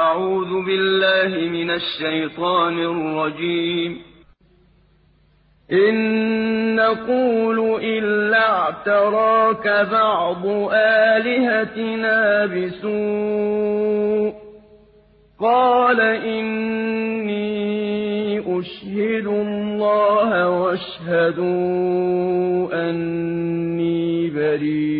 أعوذ بالله من الشيطان الرجيم. إن نقول إلا اعتراك بعض آلهتنا بسوء. قال إني أشهد الله واشهدوا أني بريء.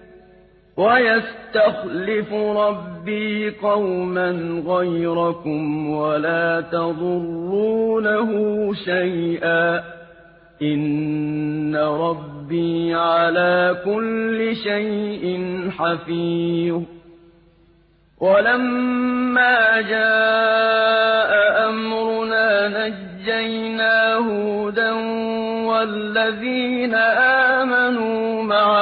ويستخلف ربي قوما غيركم ولا تضرونه شيئا. إن ربي على كل شيء حفيظ. ولما جاء أمرنا نجينا هودا والذين آمنوا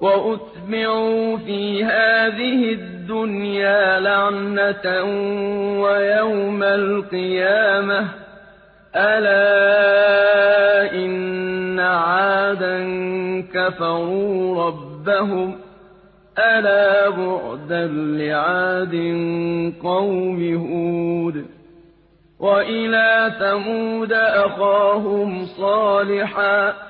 وأتبعوا في هذه الدنيا لعنة ويوم القيامة. ألا إن عادا كفروا ربهم. ألا بعدا لعاد قوم هود. وإلى ثمود أخاهم صالحا.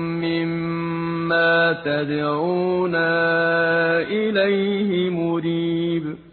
تدعونا إليه مريب.